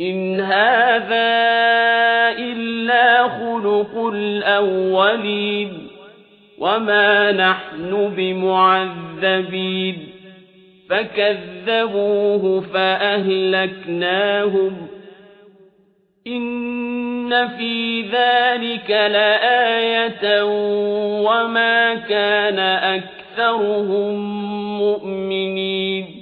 إِنْ هَٰذَا إِلَّا خُلُقُ الْأَوَّلِينَ وَمَا نَحْنُ بِمُعَذَّبِينَ فَكَذَّبُوهُ فَأَهْلَكْنَاهُمْ ۗ إِنَّ فِي ذَٰلِكَ لَآيَةً وَمَا كَانَ أَكْثَرُهُم مُّؤْمِنِينَ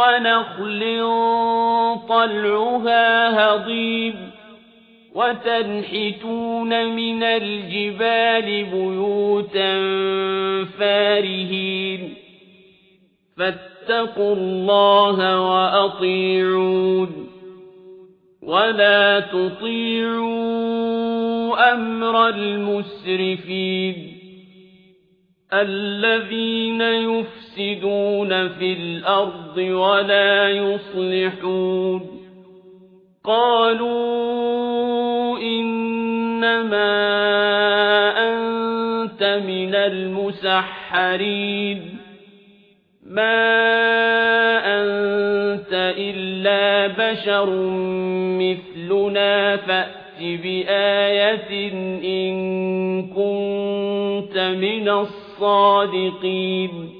وَنَخْلٍ طَلْعُهَا هَضِيمٌ وَتَنْحِتُونَ مِنَ الْجِبَالِ بُيُوتًا فَارِهِينَ فَاتَّقُوا اللَّهَ وَأَطِيعُونِ وَلَا تُطِيعُوا أَمْرَ الْمُسْرِفِينَ الَّذِينَ يُفْسِدُونَ فِي الْأَرْضِ وَلَا يُصْلِحُونَ. قَالُوا إِنَّمَا أَنتَ مِنَ الْمُسَحَّرِينَ. مَا أَنتَ إِلَّا بَشَرٌ مِّثْلُنَا فَأْتِ بِآيَةٍ إِن كُنتَ مِنَ الصَّادِقِينَ.